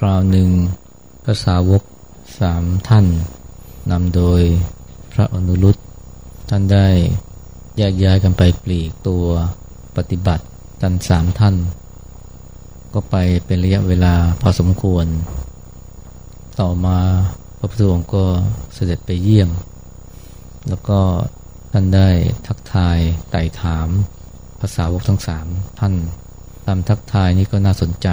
คราวหนึ่งพระสาวกสามท่านนำโดยพระอนุรุตท่านได้แยกย้ายกันไปปลีกตัวปฏิบัติกันสามท่าน ก็ไปเป็นระยะเวลาพอสมควร ต่อมาพระพุทธองค์ก็เสด็จไปเยี่ยม แล้วก็ท่านได้ทักทายไต่ถามภาษาวกทั้งสามท่านตามทักทายนี้ก็น่าสนใจ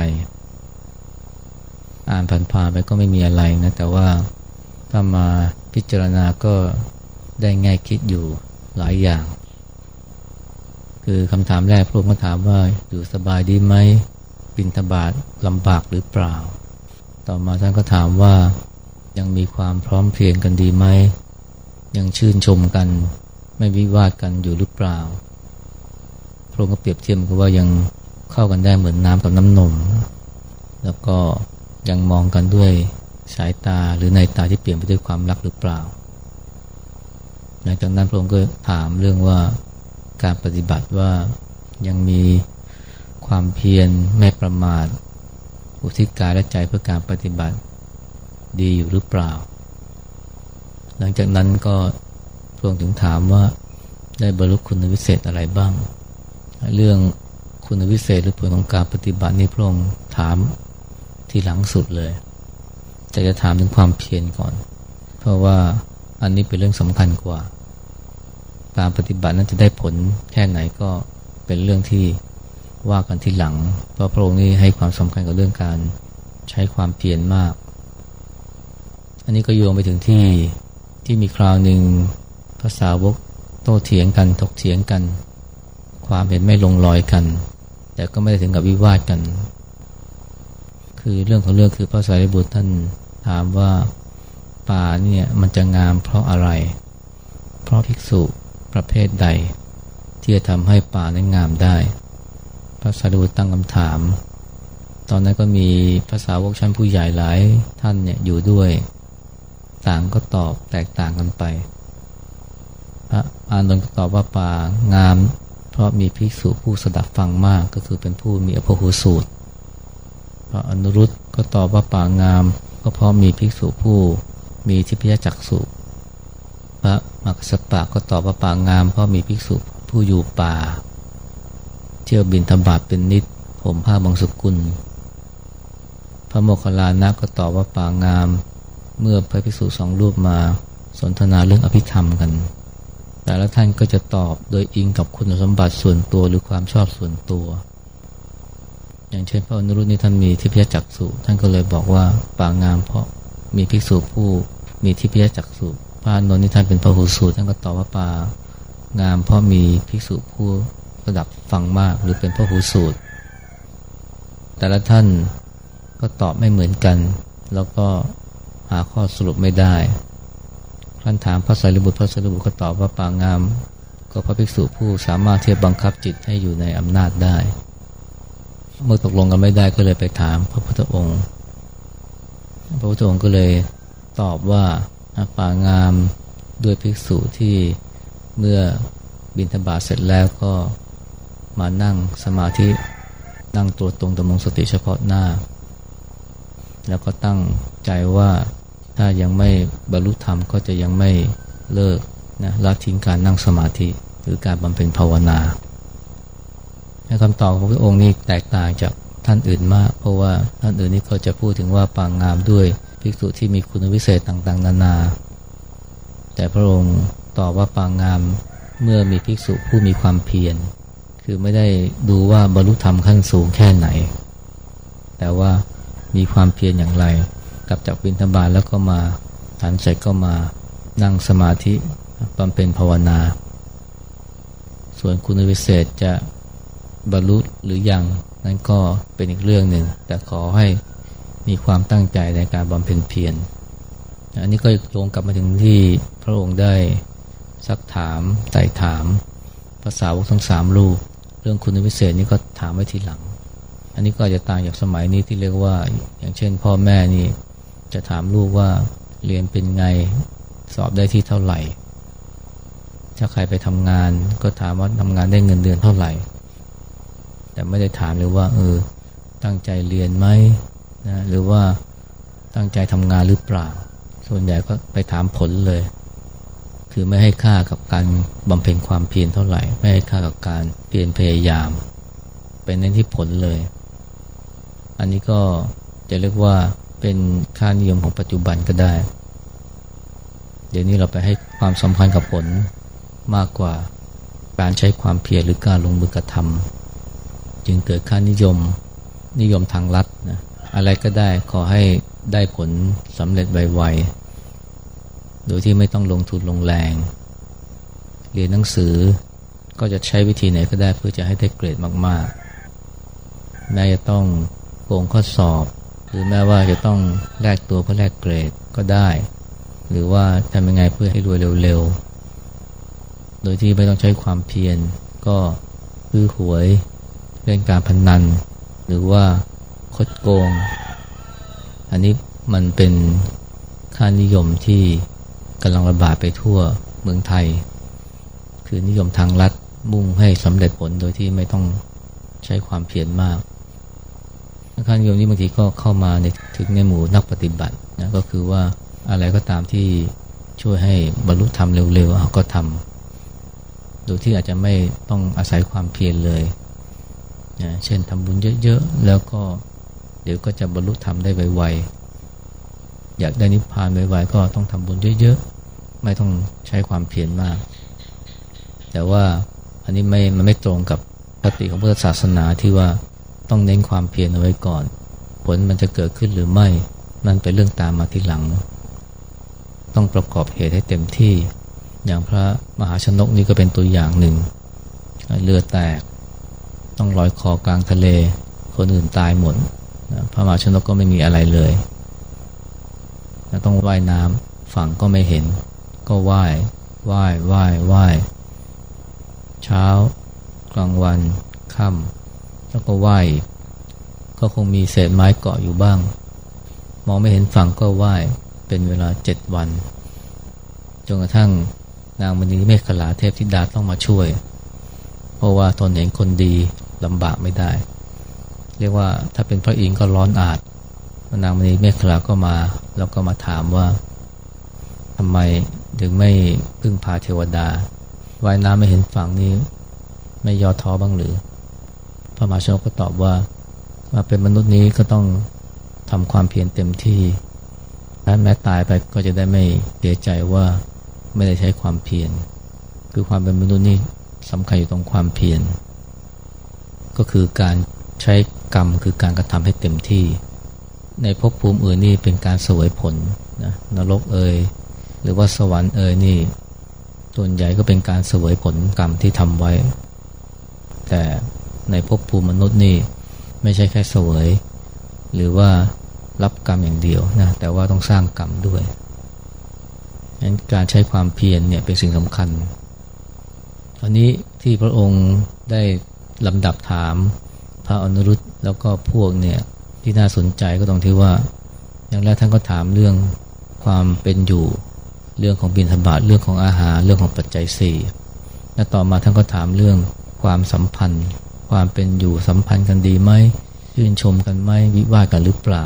อ่านผ่านๆไปก็ไม่มีอะไรนะ แต่ว่าถ้ามาพิจารณาก็ได้ง่ายคิดอยู่หลายอย่าง คือคำถามแรกพระองค์ก็ถามว่าอยู่สบายดีไหมบินทบาทลำบากหรือเปล่า ต่อมาท่านก็ถามว่ายังมีความพร้อมเพรียงกันดีไหม ยังชื่นชมกัน ไม่วิวาทกันอยู่หรือเปล่า พระองค์ก็เปรียบเทียบกับว่ายังเข้ากันได้เหมือนน้ำกับน้ำนม แล้วก็ ยังมองกันด้วยสายตาหรือในตาที่เปลี่ยนไปด้วยความรักหรือเปล่า หลังจากนั้นพระองค์ก็ถามเรื่องว่าการปฏิบัติว่ายังมีความเพียรไม่ประมาท อุทิศกายและใจเพื่อการปฏิบัติดีอยู่หรือเปล่า หลังจากนั้นก็พระองค์ถึงถามว่าได้บรรลุคุณวิเศษอะไรบ้าง เรื่องคุณวิเศษหรือผลของการปฏิบัตินี้พระองค์ถาม ที่หลังสุดเลยแต่จะถามถึงความเพียรก่อน เพราะว่าอันนี้เป็นเรื่องสำคัญกว่า การปฏิบัตินั้นจะได้ผลแค่ไหนก็เป็นเรื่องที่ว่ากันทีหลัง เพราะพระองค์นี้ให้ความสำคัญกับเรื่องการใช้ความเพียรมาก อันนี้ก็โยงไปถึงที่ที่มีคราวหนึ่งภาษาวกโต้เถียงกันถกเถียงกัน ความเห็นไม่ลงรอยกัน แต่ก็ไม่ได้ถึงกับวิวาทกัน คือเรื่องของเรื่องคือพระสารีบุตรท่านถามว่าป่าเนี่ยมันจะงามเพราะอะไร เพราะภิกษุประเภทใด ที่จะทำให้ป่านั้นงามได้ พระสารีบุตรตั้งคำถาม ตอนนั้นก็มีภาษาวกชั้นผู้ใหญ่หลายท่านเนี่ยอยู่ด้วย ต่างก็ตอบแตกต่างกันไปพระอานนท์ก็ตอบว่าป่างาม เพราะมีภิกษุผู้สดับฟังมากก็คือเป็นผู้มีอภหูสูตร ระอนุรุตก็ตอบว่าป่างาม ก็เพราะมีภิกษุผู้มีทิพยจักษุพระมักสปะก็ตอบว่าป่างาม เพราะมีภิกษุผู้อยู่ป่า เที่ยวบินธบาตเป็นนิดผมผ้าบางสกุล พระโมคคัลลานะก็ตอบว่าป่างาม เมื่อพระภิกษุสองรูปมาสนทนาเรื่องอภิธรรมกัน แต่ละท่านก็จะตอบโดยอิงกับคุณสมบัติส่วนตัวหรือความชอบส่วนตัว อย่างเช่นพระอนุรุตนี่ท่านมีทิพยจักษุท่านก็เลยบอกว่าป่างามเพราะมีภิกษุผู้มีทิพยจักษุพระนนท์นี่ท่านเป็นพระหูสูตรท่านก็ตอบว่าป่างามเพราะมีภิกษุผู้ระดับฟังมากหรือเป็นพระหูสูตร แต่ละท่านก็ตอบไม่เหมือนกัน แล้วก็หาข้อสรุปไม่ได้ท่านถามพระสารีบุตรพระสารีบุตรก็ตอบว่าป่างาม ก็พระภิกษุผู้สามารถที่จะบังคับจิตให้อยู่ในอำนาจได้ เมื่อตกลงกันไม่ได้ก็เลยไปถามพระพุทธองค์ พระพุทธองค์ก็เลยตอบว่าป่างามด้วยภิกษุที่เมื่อบินธบาตเสร็จแล้วก็มานั่งสมาธินั่งตัวตรงดำรงสติเฉพาะหน้า แล้วก็ตั้งใจว่าถ้ายังไม่บรรลุธรรมก็จะยังไม่เลิกนะละทิ้งการนั่งสมาธิหรือการบำเพ็ญภาวนา คำตอบของพระองค์นี้แตกต่างจากท่านอื่นมาก เพราะว่าท่านอื่นนี่เขาจะพูดถึงว่าปางงามด้วยภิกษุที่มีคุณวิเศษต่างๆ นานา แต่พระองค์ตอบว่าปางงามเมื่อมีภิกษุผู้มีความเพียร คือไม่ได้ดูว่าบรรลุธรรมขั้นสูงแค่ไหน แต่ว่ามีความเพียรอย่างไร กลับจากวินทบาทแล้วก็มาฐานใจก็มานั่งสมาธิบำเพ็ญภาวนา ส่วนคุณวิเศษจะ บรรลุหรือยังนั่นก็เป็นอีกเรื่องหนึ่ง แต่ขอให้มีความตั้งใจในการบำเพ็ญเพียรอันนี้ก็โยงกลับมาถึงที่พระองค์ได้ซักถามไต่ถามภาษาวกทั้งสามลูก เรื่องคุณวิเศษนี่ก็ถามไว้ทีหลัง อันนี้ก็จะต่างจากสมัยนี้ที่เรียกว่า อย่างเช่น พ่อแม่นี่จะถามลูกว่าเรียนเป็นไงสอบได้ที่เท่าไหร่ ถ้าใครไปทำงานก็ถามว่าทำงานได้เงินเดือนเท่าไหร่ แต่ไม่ได้ถามเลยว่า เออ ตั้งใจเรียนไหมนะหรือว่าตั้งใจทำงานหรือเปล่า ส่วนใหญ่ก็ไปถามผลเลย คือไม่ให้ค่ากับการบำเพ็ญความเพียรเท่าไหร่ ไม่ให้ค่ากับการเพียรพยายาม เป็นในที่ผลเลย อันนี้ก็จะเรียกว่าเป็นค่านิยมของปัจจุบันก็ได้ เดี๋ยวนี้เราไปให้ความสำคัญกับผลมากกว่าการใช้ความเพียรหรือการลงมือกระทำ จึงเกิดค่านิยมนิยมทางลัดนะอะไรก็ได้ขอให้ได้ผลสำเร็จไวๆ โดยที่ไม่ต้องลงทุนลงแรง เรียนหนังสือก็จะใช้วิธีไหนก็ได้เพื่อจะให้ได้เกรดมากๆ แม้จะต้องโกงข้อสอบ หรือแม้ว่าจะต้องแลกตัวเพื่อแลกเกรดก็ได้ หรือว่าทำยังไงเพื่อให้รวยเร็วๆ โดยที่ไม่ต้องใช้ความเพียรก็คือหวย เล่นการพนนัน หรือว่าคดโกง อันนี้มันเป็นค่านิยมที่กำลังระบาดไปทั่วเมืองไทย คือนิยมทางลัดมุ่งให้สำเร็จผลโดยที่ไม่ต้องใช้ความเพียรมากค่านิยมนี้บางทีก็เข้ามาในถึงในหมู่นักปฏิบัตินะก็คือว่าอะไรก็ตามที่ช่วยให้บรรลุธรรมเร็วๆก็ทำโดยที่อาจจะไม่ต้องอาศัยความเพียรเลย นะเช่นทำบุญเยอะๆ แล้วก็เดี๋ยวก็จะบรรลุธรรมได้ไวๆ อยากได้นิพพานไวๆ ก็ต้องทำบุญเยอะๆ ไม่ต้องใช้ความเพียรมาก แต่ว่าอันนี้ไม่ มันไม่ตรงกับปฏิของพุทธศาสนาที่ว่าต้องเน้นความเพียรเอาไว้ก่อน ผลมันจะเกิดขึ้นหรือไม่ มันเป็นเรื่องตามมาทีหลัง ต้องประกอบเหตุให้เต็มที่ อย่างพระมหาชนกนี่ก็เป็นตัวอย่างหนึ่ง เรือแตก ต้องลอยคอกลางทะเล คนอื่นตายหมดพระมหาชนกก็ไม่มีอะไรเลยต้องว่ายน้ำฝั่งก็ไม่เห็น ก็ว่ายว่ายว่ายว่ายเช้า กลางวันค่ำแล้วก็ว่ายก็คงมีเศษไม้เกาะอยู่บ้าง มองไม่เห็นฝั่งก็ว่ายเป็นเวลาเจ็ดวันจนกระทั่งนางมณีเมฆขลาเทพธิดาต้องมาช่วย เพราะว่าทนเห็นคนดี ลำบากไม่ได้ เรียกว่าถ้าเป็นพระอินทร์ก็ร้อนอาดนางมณีเมฆลาก็มาแล้วก็มาถามว่าทำไมถึงไม่พึ่งพาเทวดาว่ายน้ำไม่เห็นฝั่งนี้ ไม่ย่อท้อบ้างหรือ พระมหาชนกก็ตอบว่ามาเป็นมนุษย์นี้ก็ต้องทำความเพียรเต็มที่และแม้ตายไปก็จะได้ไม่เสียใจว่าไม่ได้ใช้ความเพียรคือความเป็นมนุษย์นี่สำคัญอยู่ตรงความเพียร ก็คือการใช้กรรมคือการกระทำให้เต็มที่ ในภพภูมิอื่นนี่เป็นการสวยผลนะนรกเอ่ยหรือว่าสวรรค์เอ่ยนี่ ส่วนใหญ่ก็เป็นการสวยผลกรรมที่ทำไว้ แต่ในภพภูมิมนุษย์นี่ไม่ใช่แค่สวย หรือว่ารับกรรมอย่างเดียวนะแต่ว่าต้องสร้างกรรมด้วยงั้นการใช้ความเพียรเนี่ยเป็นสิ่งสำคัญอันนี้ที่พระองค์ได้ ลำดับถามพระอนุรุตแล้วก็พวกเนี่ยที่น่าสนใจก็ตรงที่ว่า อย่างแรกท่านก็ถามเรื่องความเป็นอยู่เรื่องของบินธบาตเรื่องของอาหารเรื่องของปัจจัยสี่และต่อมาท่านก็ถามเรื่องความสัมพันธ์ ความเป็นอยู่สัมพันธ์กันดีไหมชื่นชมกันไหมวิวาทกันหรือเปล่า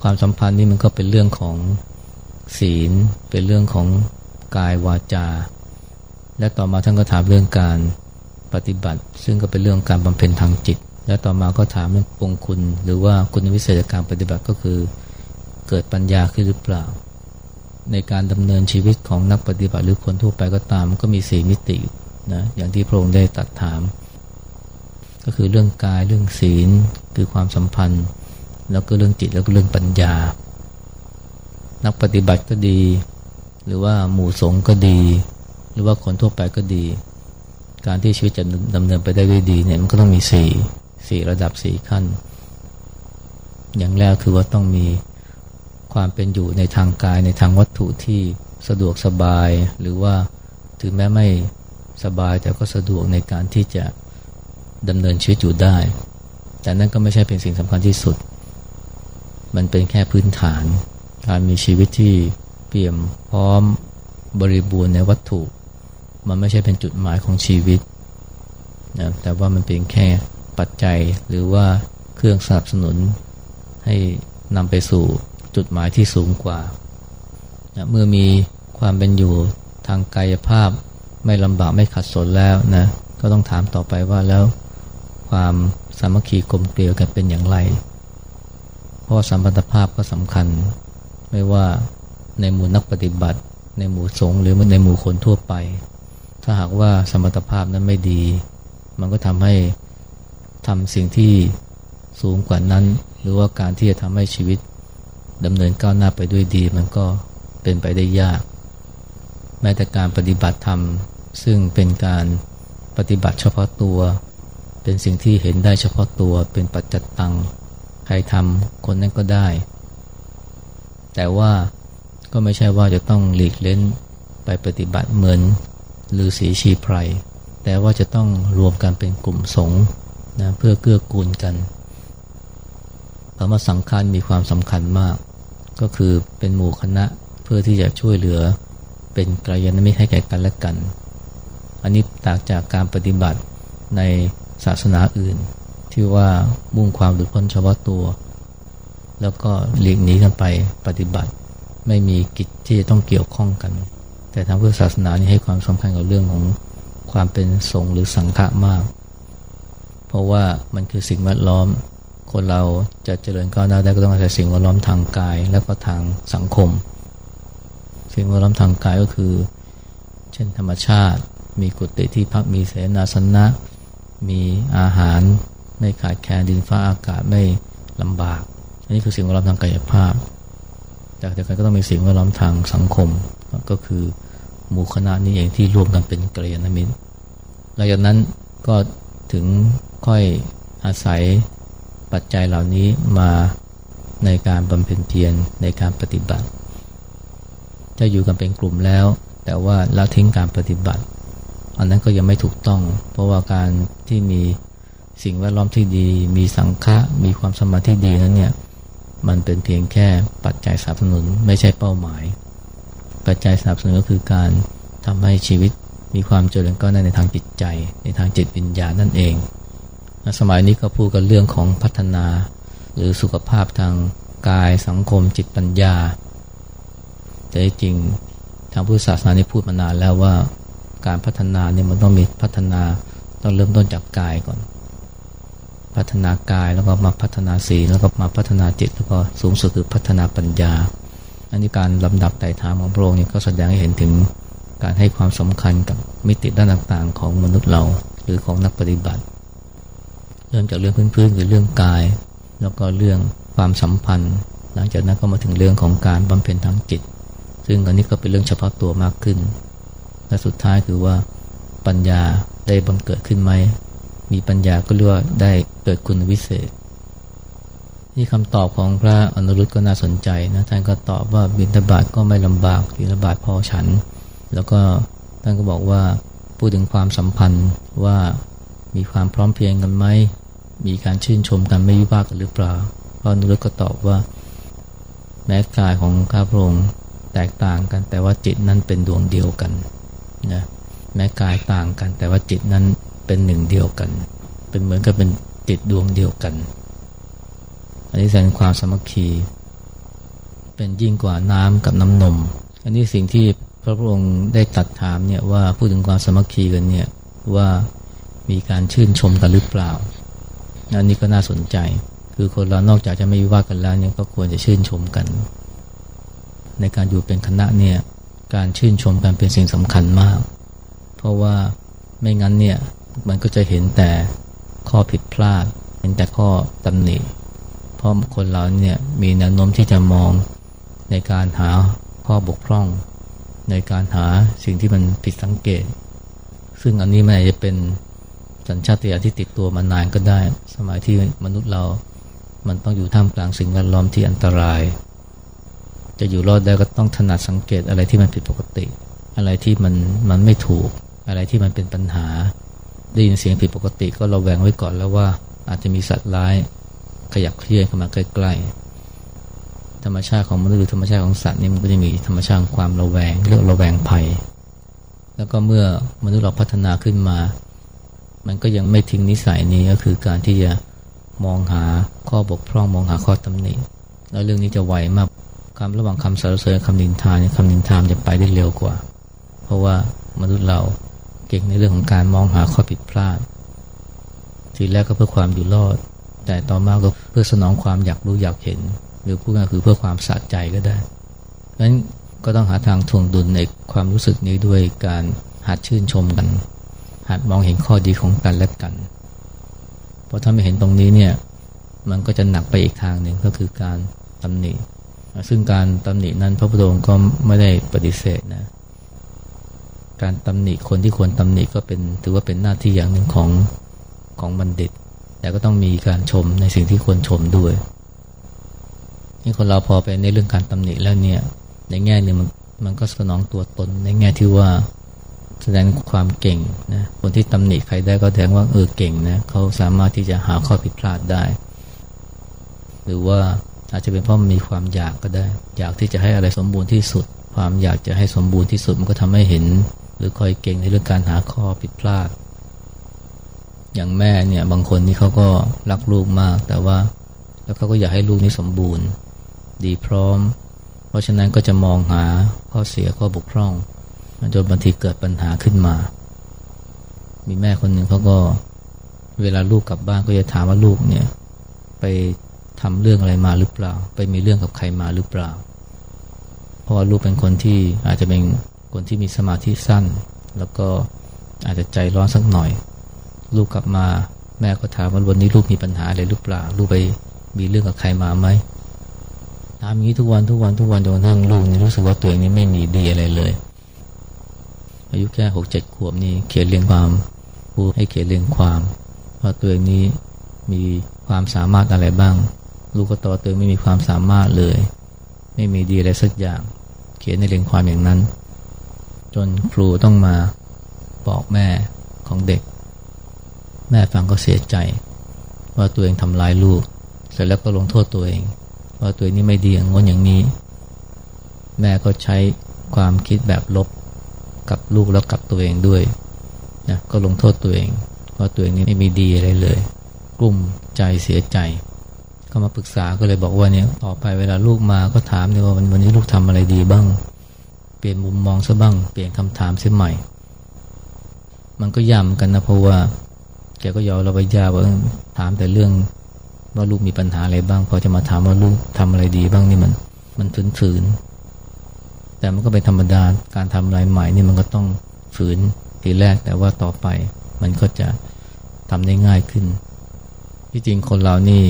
ความสัมพันธ์นี่มันก็เป็นเรื่องของศีล เป็นเรื่องของกายวาจา และต่อมาท่านก็ถามเรื่องการ ปฏิบัติ ซึ่งก็เป็นเรื่องการบำเพ็ญทางจิต และต่อมาก็ถามเรื่องปงคุณ หรือว่าคุณวิเศษการปฏิบัติก็คือเกิดปัญญาขึ้นหรือเปล่า ในการดำเนินชีวิตของนักปฏิบัติหรือคนทั่วไปก็ตามก็มีสี่มิตินะอย่างที่พระองค์ได้ตัดถาม ก็คือเรื่องกายเรื่องศีลคือความสัมพันธ์ แล้วก็เรื่องจิตแล้วก็เรื่องปัญญา นักปฏิบัติก็ดี หรือว่าหมู่สงฆ์ก็ดี หรือว่าคนทั่วไปก็ดี การที่ชีวิตจะดำเนินไปได้ด้วยดีเนี่ยมันก็ต้องมีสี่สี่ระดับสี่ขั้น อย่างแรกคือว่าต้องมีความเป็นอยู่ในทางกายในทางวัตถุที่สะดวกสบาย หรือว่าถึงแม้ไม่สบายแต่ก็สะดวกในการที่จะดำเนินชีวิตอยู่ได้ แต่นั่นก็ไม่ใช่เป็นสิ่งสำคัญที่สุด มันเป็นแค่พื้นฐาน การมีชีวิตที่เปี่ยมพร้อมบริบูรณ์ในวัตถุ มันไม่ใช่เป็นจุดหมายของชีวิตนะแต่ว่ามันเป็นแค่ปัจจัยหรือว่าเครื่องสนับสนุน ให้นำไปสู่จุดหมายที่สูงกว่าเมื่อมีความเป็นอยู่ทางกายภาพ ไม่ลำบากไม่ขัดสนแล้วนะก็ต้องถามต่อไปว่าแล้วความสามัคคีกลมเกลียวกันเป็นอย่างไร เพราะสัมพันธภาพก็สำคัญ ไม่ว่าในหมู่นักปฏิบัติ ในหมู่สงฆ์หรือในหมู่คนทั่วไป ถ้าหากว่าสมรรถภาพนั้นไม่ดี มันก็ทำให้ทำสิ่งที่สูงกว่านั้น หรือว่าการที่จะทำให้ชีวิตดำเนินก้าวหน้าไปด้วยดี มันก็เป็นไปได้ยาก แม้แต่การปฏิบัติธรรม ซึ่งเป็นการปฏิบัติเฉพาะตัว เป็นสิ่งที่เห็นได้เฉพาะตัวเป็นปัจจัตตัง ใครทำคนนั้นก็ได้ แต่ว่าก็ไม่ใช่ว่าจะต้องหลีกเล่นไปปฏิบัติเหมือน หรือสีชีไพรแต่ว่าจะต้องรวมกันเป็นกลุ่มสงฆ์นะเพื่อเกื้อกูลกันคำว่าสังฆารมีความสำคัญมาก ก็คือเป็นหมู่คณะเพื่อที่จะช่วยเหลือเป็นกระยาณมิตรให้แก่กันและกัน อันนี้ต่างจากการปฏิบัติในศาสนาอื่น ที่ว่ามุ่งความหลุดพ้นเฉพาะตัว แล้วก็หลีกหนีกันไปปฏิบัติ ไม่มีกิจที่จะต้องเกี่ยวข้องกัน แต่ทางพุทธศาสนานี่ให้ความสำคัญกับเรื่องของความเป็นสงฆ์หรือสังฆะมาก เพราะว่ามันคือสิ่งแวดล้อม คนเราจะเจริญก้าวหน้าได้ก็ต้องอาศัยสิ่งแวดล้อมทางกาย และก็ทางสังคม สิ่งแวดล้อมทางกายก็คือ เช่นธรรมชาติ มีกุฏิที่พักมีเสนาสนะ มีอาหาร ไม่ขาดแคลนดินฟ้าอากาศไม่ลำบาก อันนี้คือสิ่งแวดล้อมทางกายภาพจากเดียวกันก็ต้องมีสิ่งแวดล้อมทางสังคมก็คือ หมู่คณะนี้เองที่รวมกันเป็นกระยาณมิตรหลังจากนั้นก็ถึงค่อยอาศัยปัจจัยเหล่านี้มาในการบำเพ็ญเพียรในการปฏิบัติ จะอยู่กันเป็นกลุ่มแล้ว แต่ว่าละทิ้งการปฏิบัติ อันนั้นก็ยังไม่ถูกต้อง เพราะว่าการที่มีสิ่งแวดล้อมที่ดี มีสังฆะมีความสมาธิดีนั้นเนี่ยมันเป็นเพียงแค่ปัจจัยสนับสนุนไม่ใช่เป้าหมาย ปัจจัยสนับสนุนก็คือการทำให้ชีวิตมีความเจริญก้าวหน้าในทางจิตใจ ในทางจิตวิญญาณนั่นเอง สมัยนี้ก็พูดกันเรื่องของพัฒนา หรือสุขภาพทางกายสังคมจิตปัญญา แต่จริงทางพุทธศาสนานี่พูดมานานแล้วว่าการพัฒนาเนี่ยมันต้องมีพัฒนาต้องเริ่มต้นจากกายก่อน พัฒนากายแล้วก็มาพัฒนาสีแล้วก็มาพัฒนาจิตแล้วก็สูงสุดคือพัฒนาปัญญา อันนี้การลำดับไต่ถามของพระองค์นี่ก็แสดงให้เห็นถึงการให้ความสำคัญกับมิติด้านต่างๆ ของมนุษย์เราหรือของนักปฏิบัติ เริ่มจากเรื่องพื้นๆคือเรื่องกาย แล้วก็เรื่องความสัมพันธ์ หลังจากนั้นก็มาถึงเรื่องของการบำเพ็ญทางจิต ซึ่งอันนี้ก็เป็นเรื่องเฉพาะตัวมากขึ้น และสุดท้ายคือว่าปัญญาได้บังเกิดขึ้นไหมมีปัญญาก็เรียกว่าได้เกิดคุณวิเศษ นี่คำตอบของพระอนุรุตก็น่าสนใจนะท่านก็ตอบว่าบิณฑบาตก็ไม่ลำบากบิณฑบาตพอฉัน แล้วก็ท่านก็บอกว่าพูดถึงความสัมพันธ์ว่ามีความพร้อมเพียงกันไหมมีการชื่นชมกันไม่วิวากันหรือเปล่าพระอนุรุตก็ตอบว่า แม้กายของข้าพระองค์แตกต่างกัน แต่ว่าจิตนั้นเป็นดวงเดียวกันนะแม้กายต่างกัน แต่ว่าจิตนั้นเป็นหนึ่งเดียวกัน เป็นเหมือนกับเป็นจิตดวงเดียวกัน อันนี้แสดงความสมัคคีเป็นยิ่งกว่าน้ำกับน้ำนม อันนี้สิ่งที่พระพุทธองค์ได้ตัดถามเนี่ยว่าพูดถึงความสมัคคีกันเนี่ยว่ามีการชื่นชมกันหรือเปล่า อันนี้ก็น่าสนใจ คือคนเรานอกจากจะไม่วิวาดกันแล้วเนี่ยก็ควรจะชื่นชมกัน ในการอยู่เป็นคณะเนี่ยการชื่นชมกันเป็นสิ่งสำคัญมาก เพราะว่าไม่งั้นเนี่ยมันก็จะเห็นแต่ข้อผิดพลาด เห็นแต่ข้อตำหนิ ราะคนเราเนี่ยมีแนวโน้มที่จะมองในการหาข้อบกพร่อง ในการหาสิ่งที่มันผิดสังเกต ซึ่งอันนี้มันอาจจะเป็นสัญชาตญาณที่ติดตัวมานานก็ได้ สมัยที่มนุษย์เรา มันต้องอยู่ท่ามกลางสิ่งแวดล้อมที่อันตราย จะอยู่รอดได้ก็ต้องถนัดสังเกตอะไรที่มันผิดปกติ อะไรที่มันมันไม่ถูก อะไรที่มันเป็นปัญหา ได้ยินเสียงผิดปกติก็เราแวงไว้ก่อนแล้วว่าอาจจะมีสัตว์ร้าย ขยับเคลื่อนเข้ามาใกล้ๆ ธรรมชาติของมนุษย์หรือธรรมชาติของสัตว์นี่มันก็จะมีธรรมชาติความระแวงเรื่องระแวงภัย แล้วก็เมื่อมนุษย์เราพัฒนาขึ้นมา มันก็ยังไม่ทิ้งนิสัยนี้ก็คือการที่จะมองหาข้อบกพร่องมองหาข้อตำหนิแล้วเรื่องนี้จะไวมากคำระหว่างคำสรรเสริญคำนินทาเนี่ยคำนินทามจะไปได้เร็วกว่า เพราะว่ามนุษย์เราเก่งในเรื่องของการมองหาข้อผิดพลาดทีแรกก็เพื่อความอยู่รอด แต่ต่อมาก็เพื่อสนองความอยากรู้อยากเห็น หรือพูดง่ายคือเพื่อความสะใจก็ได้เพราะฉะนั้นก็ต้องหาทางทวงดุลในความรู้สึกนี้ด้วยการหัดชื่นชมกัน หัดมองเห็นข้อดีของกันและกัน เพราะถ้าไม่เห็นตรงนี้เนี่ยมันก็จะหนักไปอีกทางหนึ่งก็คือการตำหนิซึ่งการตำหนินั้นพระพุทธองค์ก็ไม่ได้ปฏิเสธนะการตำหนิคนที่ควรตำหนิก็เป็นถือว่าเป็นหน้าที่อย่างหนึ่งของของบัณฑิต แต่ก็ต้องมีการชมในสิ่งที่ควรชมด้วยนี่คนเราพอไปในเรื่องการตำหนิแล้วเนี่ย ในแง่หนึ่งมันมันก็สนองตัวตนในแง่ที่ว่าแสดงความเก่งนะคนที่ตำหนิใครได้ก็แสดงว่าเออเก่งนะเขาสามารถที่จะหาข้อผิดพลาดได้ หรือว่าอาจจะเป็นเพราะมีความอยากก็ได้ อยากที่จะให้อะไรสมบูรณ์ที่สุด ความอยากจะให้สมบูรณ์ที่สุดมันก็ทำให้เห็น หรือคอยเก่งในเรื่องการหาข้อผิดพลาด อย่างแม่เนี่ยบางคนนี่เขาก็รักลูกมาก แต่ว่าแล้วเขาก็อยากให้ลูกนี้สมบูรณ์ ดีพร้อม เพราะฉะนั้นก็จะมองหาข้อเสียข้อบกพร่องจนบางทีเกิดปัญหาขึ้นมา มีแม่คนหนึ่งเขาก็ เวลาลูกกลับบ้านก็จะถามว่าลูกเนี่ย ไปทำเรื่องอะไรมาหรือเปล่า ไปมีเรื่องกับใครมาหรือเปล่า เพราะว่าลูกเป็นคนที่อาจจะเป็นคนที่มีสมาธิสั้น แล้วก็อาจจะใจร้อนสักหน่อย ลูกกลับมา แม่ก็ถามว่าวันนี้ลูกมีปัญหาอะไรหรือเปล่าลูกไปมีเรื่องกับใครมาไหมถามอย่างนี้ทุกวันทุกวันทุกวันจนกระทั่งลูกนี่รู้สึกว่าตัวเองนี่ไม่มีดีอะไรเลย อายุแค่หกเจ็ดขวบนี่เขียนเรียงความพูให้เขียนเรียงความว่าตัวเองนี้มีความสามารถอะไรบ้าง ลูกก็ตอบตัวไม่มีความสามารถเลย ไม่มีดีอะไรสักอย่าง เขียนในเรียงความอย่างนั้น จนครูต้องมาบอกแม่ของเด็ก แม่ฟังก็เสียใจ ว่าตัวเองทำร้ายลูก เสร็จแล้วก็ลงโทษตัวเอง ว่าตัวเองนี่ไม่ดีอย่างงนอย่างนี้ แม่ก็ใช้ความคิดแบบลบกับลูกแล้วกับตัวเองด้วยนะก็ลงโทษตัวเอง ว่าตัวเองนี้ไม่มีดีอะไรเลย กลุ่มใจเสียใจ ก็มาปรึกษาก็เลยบอกว่าเนี่ยต่อไปเวลาลูกมาก็ถามเนี่ยว่าวันนี้ลูกทำอะไรดีบ้าง เปลี่ยนมุมมองซะบ้าง เปลี่ยนคำถามเสียใหม่ มันก็ย่ำกันนะเพราะว่า กก็ยอมเราไปยาว่าถามแต่เรื่องว่าลูกมีปัญหาอะไรบ้าง พอจะมาถามว่าลูกทำอะไรดีบ้างนี่มัน มันฝืนๆแต่มันก็เป็นธรรมดาการทำอะไรใหม่นี่มันก็ต้องฝืนทีแรก แต่ว่าต่อไปมันก็จะทำได้ง่ายขึ้น ที่จริงคนเรานี่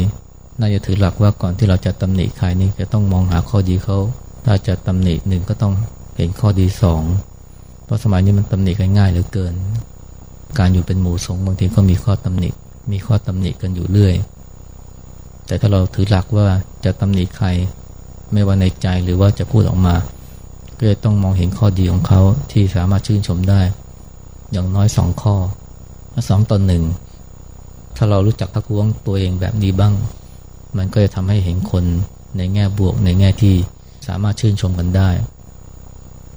น่าจะถือหลักว่าก่อนที่เราจะตำหนิใครนี่จะต้องมองหาข้อดีเขาถ้าจะตำหนิหนึ่งก็ต้องเห็นข้อดีสองเพราะสมัยนี้มันตำหนิกันง่ายเหลือเกิน การอยู่เป็นหมู่สงฆ์บางทีก็มีข้อตำหนิ มีข้อตำหนิกันอยู่เรื่อย แต่ถ้าเราถือหลักว่าจะตำหนิใคร ไม่ว่าในใจหรือว่าจะพูดออกมา ก็จะต้องมองเห็นข้อดีของเขาที่สามารถชื่นชมได้ อย่างน้อยสองข้อสองต่อหนึ่งถ้าเรารู้จักทักท้วงตัวเองแบบนี้บ้าง มันก็จะทำให้เห็นคนในแง่บวกในแง่ที่สามารถชื่นชมกันได้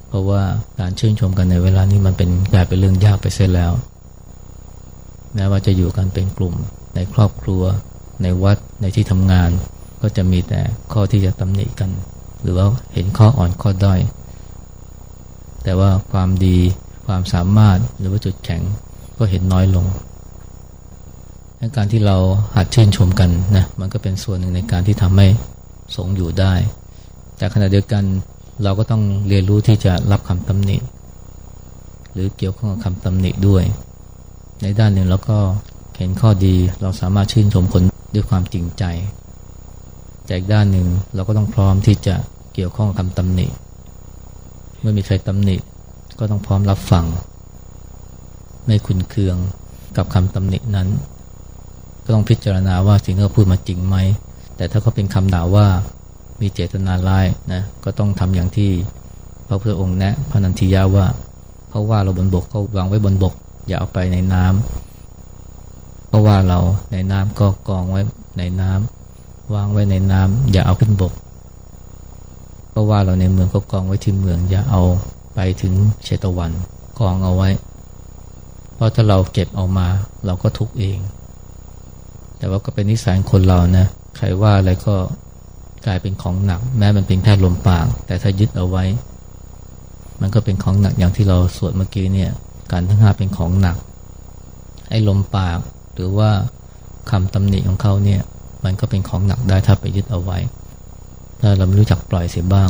เพราะว่าการชื่นชมกันในเวลานี้มันเป็นกลายเป็นเรื่องยากไปเสียแล้ว แม้ว่าจะอยู่กันเป็นกลุ่ม ในครอบครัว ในวัดในที่ทำงาน ก็จะมีแต่ข้อที่จะตำหนิกัน หรือว่าเห็นข้ออ่อนข้อด้อยแต่ว่าความดีความสามารถหรือว่าจุดแข็งก็เห็นน้อยลงการที่เราหัดชื่นชมกันนะมันก็เป็นส่วนหนึ่งในการที่ทำให้สงอยู่ได้ แต่ขณะเดียวกันเราก็ต้องเรียนรู้ที่จะรับคำตำหนิ หรือเกี่ยวข้องกับคำตำหนิด้วย ในด้านหนึ่งเราก็เห็นข้อดีเราสามารถชื่นชมคนด้วยความจริงใจ แต่อีกด้านหนึ่งเราก็ต้องพร้อมที่จะเกี่ยวข้องกับคำตำหนิ เมื่อมีใครตำหนิก็ต้องพร้อมรับฟัง ไม่ขุนเคืองกับคำตำหนินั้น ก็ต้องพิจารณาว่าสิ่งที่เขาพูดมาจริงไหม แต่ถ้าเขาเป็นคำด่าว่ามีเจตนาร้ายนะก็ต้องทำอย่างที่พระพุทธองค์แนะพนันทิยาว่าเขาว่าเราบนบกเขาวางไว้บนบก อย่าเอาไปในน้ำเพราะว่าเราในน้ำก็กองไว้ในน้ำวางไว้ในน้ำอย่าเอาขึ้นบกก็ว่าเราในเมืองก็กองไว้ที่เมืองอย่าเอาไปถึงเชตวันกองเอาไว้ เพราะถ้าเราเก็บเอามาเราก็ทุกเอง แต่ว่าก็เป็นนิสัยคนเรานะใครว่าอะไรก็กลายเป็นของหนัก แม้มันเป็นแค่ลมปาก แต่ถ้ายึดเอาไว้ มันก็เป็นของหนักอย่างที่เราสวดเมื่อกี้เนี่ย การทั้งห้าเป็นของหนัก ไอ้ลมปากหรือว่าคำตำหนิของเขาเนี่ย มันก็เป็นของหนักได้ถ้าไปยึดเอาไว้ ถ้าเราไม่รู้จักปล่อยเสียบ้าง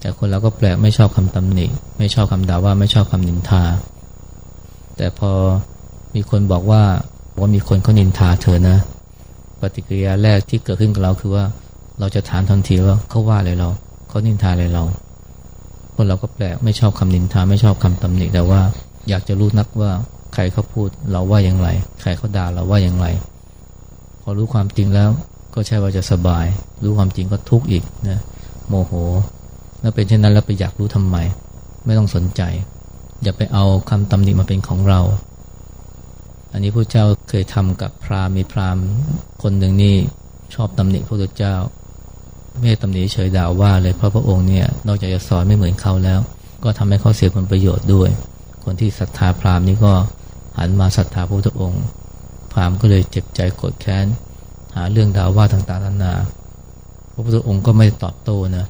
แต่คนเราก็แปลกไม่ชอบคำตำหนิ ไม่ชอบคำด่าว่าไม่ชอบคำนินทา แต่พอมีคนบอกว่าว่ามีคนเขานินทาเธอนะ ปฏิกิริยาแรกที่เกิดขึ้นกับเราคือว่า เราจะถามทันทีว่าเขาว่าอะไรเราเขานินทาอะไรเรา คนเราก็แปลกไม่ชอบคำนินทาไม่ชอบคำตำหนิแต่ว่าอยากจะรู้นักว่าใครเขาพูดเราว่าอย่างไร ใครเขาด่าเราว่าอย่างไร พอรู้ความจริงแล้วก็ใช่ว่าจะสบาย รู้ความจริงก็ทุกข์อีกนะโมโห แล้วเป็นเช่นนั้นแล้วไปอยากรู้ทำไม ไม่ต้องสนใจ อย่าไปเอาคำตำหนิมาเป็นของเรา อันนี้พระเจ้าเคยทำกับพราหมณ์มีพราหมณ์คนหนึ่งนี่ชอบตำหนิพระเจ้า ไม่ตำหนิเฉยด่าว่าเลยเพราะพระองค์เนี่ยนอกจากจะสอนไม่เหมือนเขาแล้ว ก็ทำให้เขาเสียผลประโยชน์ด้วย คนที่ศรัทธาพราหมณ์นี่ก็หันมาศรัทธาพระพุทธองค์ พราหมณ์ก็เลยเจ็บใจโกรธแค้น หาเรื่องด่าว่าต่างๆนานา พระพุทธองค์ก็ไม่ตอบโต้นะ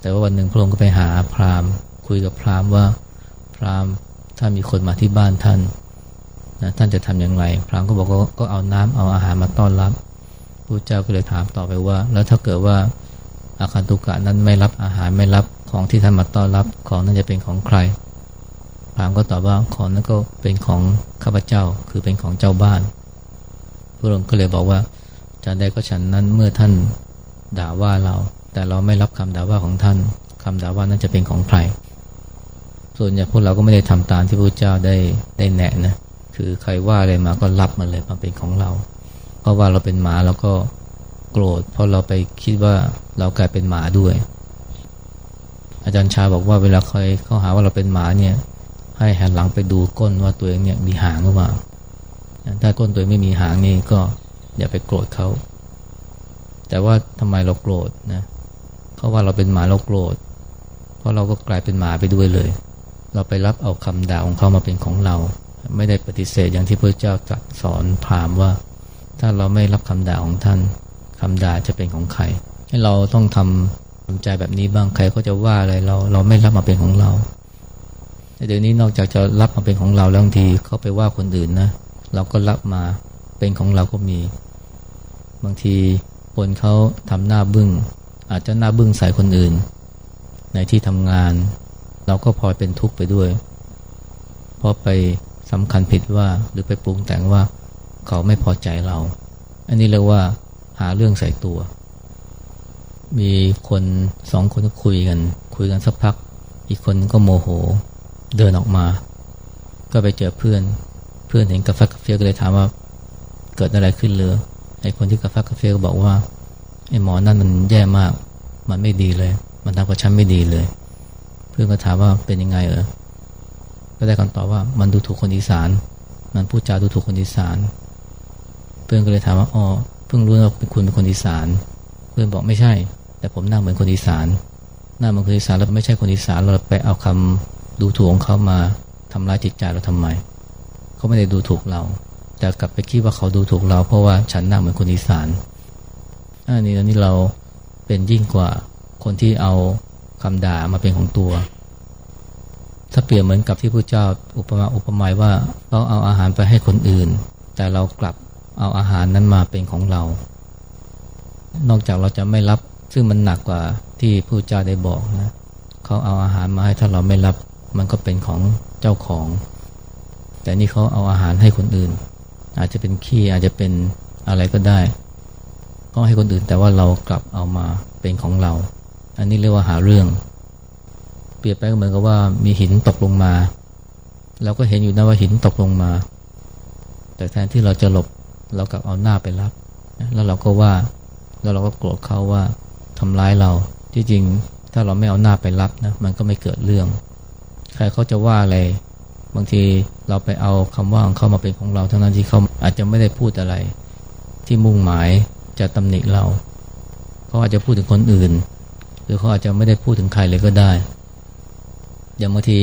แต่ว่าวันหนึ่งพระองค์ก็ไปหาพราหมณ์ คุยกับพราหมณ์ว่า พราหมณ์ถ้ามีคนมาที่บ้านท่านนะท่านจะทำอย่างไร พราหมณ์ก็บอกว่าก็เอาน้ำเอาอาหารมาต้อนรับ ระเจ้าก็เลยถามต่อไปว่า แล้วถ้าเกิดว่าอาคันตุกะนั้นไม่รับอาหารไม่รับของที่ท่านมาต้อนรับของนั้นจะเป็นของใครพรามก็ตอบว่าของนั้นก็เป็นของข้าพเจ้าคือเป็นของเจ้าบ้าน พระองค์ก็เลยบอกว่าจะได้ก็ฉันนั้นเมื่อท่านด่าว่าเรา แต่เราไม่รับคำด่าว่าของท่านคำด่าว่านั้นจะเป็นของใคร ส่วนใหญ่พวกเราก็ไม่ได้ทำตามที่พระเจ้าได้ได้แนะนะคือใครว่าอะไรมาก็รับมันเลยมาเป็นของเรา ก็ว่าเราเป็นหมาเราก็โกรธ เพราะเราไปคิดว่าเรากลายเป็นหมาด้วย อาจารย์ชาบอกว่าเวลาใครเขาหาว่าเราเป็นหมาเนี่ย ให้หันหลังไปดูก้นว่าตัวเองเนี่ยมีหางหรือเปล่าถ้าก้นตัวเองไม่มีหางนี่ก็อย่าไปโกรธเขา แต่ว่าทำไมเราโกรธนะเขาว่าเราเป็นหมาเราโกรธ เพราะเราก็กลายเป็นหมาไปด้วยเลย เราไปรับเอาคำด่าของเขามาเป็นของเรา ไม่ได้ปฏิเสธอย่างที่พระเจ้าตรัสสอนพามว่า ถ้าเราไม่รับคำด่าของท่านคำด่าจะเป็นของใคร ให้เราต้องทำทำใจแบบนี้บ้างใครก็จะว่าอะไรเราเราไม่รับมาเป็นของเราแต่เดี๋ยวนี้นอกจากจะรับมาเป็นของเราแล้วบางทีเขาไปว่าคนอื่นนะ เราก็รับมาเป็นของเราก็มี บางทีคนเขาทำหน้าบึง้ง อาจจะหน้าบึ้งใส่คนอื่น ในที่ทำงาน เราก็พลอยเป็นทุกข์ไปด้วย เพราะไปสำคัญผิดว่าหรือไปปรุงแต่งว่า เขาไม่พอใจเรา อันนี้เรียกว่าหาเรื่องใส่ตัว มีคนสองคนคุยกัน คุยกันสักพัก อีกคนก็โมโห เดินออกมา ก็ไปเจอเพื่อน เพื่อนเห็นกาแฟกาแฟก็เลยถามว่าเกิดอะไรขึ้นเลยไอ้คนที่กาแฟกาแฟก็บอกว่าไอ้หมอนั่นมันแย่มาก มันไม่ดีเลย มันทำกับฉันไม่ดีเลย เพื่อนก็ถามว่าเป็นยังไงเออก็ได้คำตอบว่ามันดูถูกคนอีสาน มันพูดจาดูถูกคนอีสาน พื่อนก็เลยถามว่าอ๋อเพิ่งรู้ว่าเป็นคุณเป็นคนอีสาน เพื่อนบอกไม่ใช่ แต่ผมหน้าเหมือนคนอีสาน หน้าเหมือนคนอีสานแล้วไม่ใช่คนอีสานเราไปเอาคำดูถูกของเขามาทำร้ายจิตใจเราทำไมเขาไม่ได้ดูถูกเรา แต่กลับไปคิดว่าเขาดูถูกเรา เพราะว่าฉันหน้าเหมือนคนอีสานอันนี้อันนี้เราเป็นยิ่งกว่าคนที่เอาคำด่ามาเป็นของตัว ถ้าเปรียบเหมือนกับที่พระเจ้าอุปมาอุปไมยว่าเราเอาอาหารไปให้คนอื่น แต่เรากลับ เอาอาหารนั้นมาเป็นของเรา นอกจากเราจะไม่รับ ซึ่งมันหนักกว่าที่พระเจ้าได้บอกนะเขาเอาอาหารมาให้ถ้าเราไม่รับ มันก็เป็นของเจ้าของ แต่นี่เขาเอาอาหารให้คนอื่น อาจจะเป็นขี้อาจจะเป็นอะไรก็ได้ก็ให้คนอื่นแต่ว่าเรากลับเอามาเป็นของเรา อันนี้เรียกว่าหาเรื่อง เปรียบไปก็เหมือนกับว่ามีหินตกลงมาเราก็เห็นอยู่นะว่าหินตกลงมา แต่แทนที่เราจะหลบ เรากลับเอาหน้าไปรับแล้วเราก็ว่าแล้วเราก็โกรธเขาว่าทำร้ายเราที่จริงถ้าเราไม่เอาหน้าไปรับนะมันก็ไม่เกิดเรื่อง ใครเขาจะว่าอะไร บางทีเราไปเอาคำว่าของเขามาเป็นของเราทั้งนั้นที่เขาอาจจะไม่ได้พูดอะไร ที่มุ่งหมายจะตำหนิเราเขาอาจจะพูดถึงคนอื่น หรือเขาอาจจะไม่ได้พูดถึงใครเลยก็ได้ อย่างบางที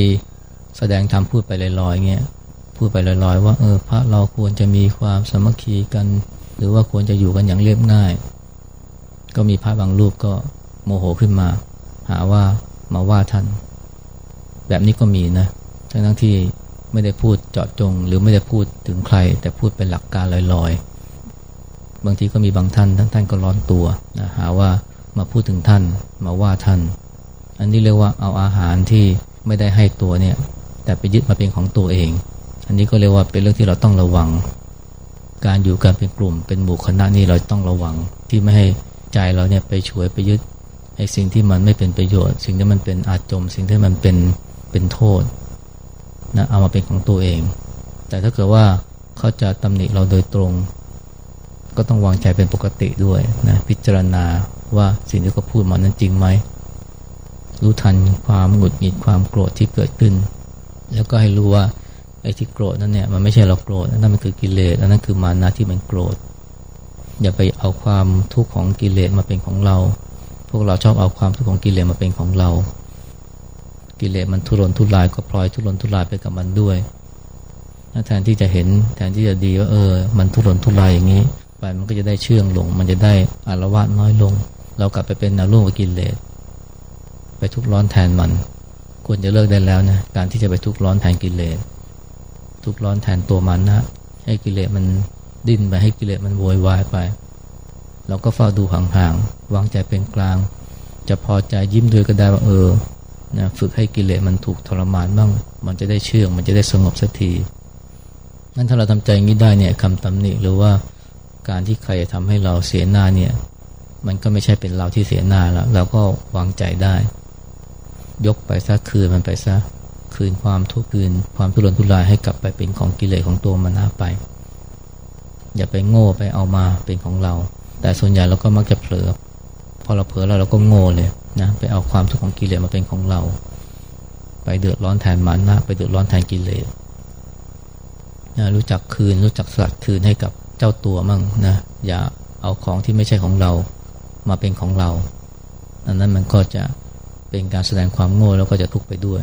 แสดงธรรมพูดไปลอยๆเงี้ย พูดไปลอยๆ ว่าเออพระเราควรจะมีความสมัคคีกัน หรือว่าควรจะอยู่กันอย่างเรียบง่าย ก็มีพระบางรูปก็โมโหขึ้นมา หาว่ามาว่าท่าน แบบนี้ก็มีนะทั้งทั้งที่ไม่ได้พูดเจาะจง หรือไม่ได้พูดถึงใคร แต่พูดเป็นหลักการลอยๆ บางทีก็มีบางท่านท่านท่านก็ร้อนตัวนะหาว่ามาพูดถึงท่านมาว่าท่าน อันนี้เรียกว่าเอาอาหารที่ไม่ได้ให้ตัวเนี่ยแต่ไปยึดมาเป็นของตัวเอง อันนี้ก็เรียกว่าเป็นเรื่องที่เราต้องระวัง การอยู่กันเป็นกลุ่มเป็นหมู่คณะนี่เราต้องระวัง ที่ไม่ให้ใจเราเนี่ยไปช่วยไปยึดไอ้สิ่งที่มันไม่เป็นประโยชน์ สิ่งที่มันเป็นอาจม สิ่งที่มันเป็นเป็นโทษนะเอามาเป็นของตัวเอง แต่ถ้าเกิดว่าเขาจะตำหนิเราโดยตรง ก็ต้องวางใจเป็นปกติด้วยนะพิจารณาว่าสิ่งที่เขาพูดมานั้นจริงไหมรู้ทันความหงุดหงิดความโกรธที่เกิดขึ้น แล้วก็ให้รู้ว่า อ้ที่โกรธนั้นเนี่ยมันไม่ใช่เราโกรธนั่นมันคือกิเลสอันนั้นคือมานะที่มันโกรธ อย่าไปเอาความทุกข์ของกิเลสมาเป็นของเรา พวกเราชอบเอาความทุกข์ของกิเลสมาเป็นของเรา กิเลสมันทุรนทุรายก็พลอยทุรนทุรายไปกับมันด้วยแทนที่จะเห็นแทนที่จะดีว่าเออ มันทุรนทุรายอย่างนี้ไปมันก็จะได้เชื่องลง มันจะได้อารวาสน้อยลง เรากลับไปเป็นนร่วมกับกิเลสไปทุกร้อนแทนมัน ควรจะเลิกได้แล้วนะการที่จะไปทุกร้อนแทนกิเลส ทุกร้อนแทนตัวมันนะให้กิเลสมันดิ้นไปให้กิเลสมันโวยวายไป เราก็เฝ้าดูห่างๆวางใจเป็นกลาง จะพอใจยิ้มด้วยก็ได้ว่าเออนะฝึกให้กิเลสมันถูกทรมานบ้าง มันจะได้เชื่องมันจะได้สงบสักทีนั่นถ้าเราทำใจอย่างนี้ได้เนี่ยคำตำหนิหรือว่าการที่ใครทำให้เราเสียหน้าเนี่ยมันก็ไม่ใช่เป็นเราที่เสียหน้าแล้ว เราก็วางใจได้ ยกไปซะคืนมันไปซะ คืนความทุกข์คืนความทุรนทุรายให้กลับไปเป็นของกิเลสของตัวมันนาไป อย่าไปโง่ไปเอามาเป็นของเรา แต่ส่วนใหญ่เราก็มักจะเผลอ พอเราเผลอแล้วเราก็โง่เลยนะไปเอาความทุกข์ของกิเลสมาเป็นของเรา ไปเดือดร้อนแทนมันนะไปเดือดร้อนแทนกิเลสนะรู้จักคืนรู้จักสลัดคืนให้กับเจ้าตัวมั่งนะอย่าเอาของที่ไม่ใช่ของเรามาเป็นของเรา อันนั้นมันก็จะเป็นการแสดงความโง่แล้วก็จะทุกข์ไปด้วย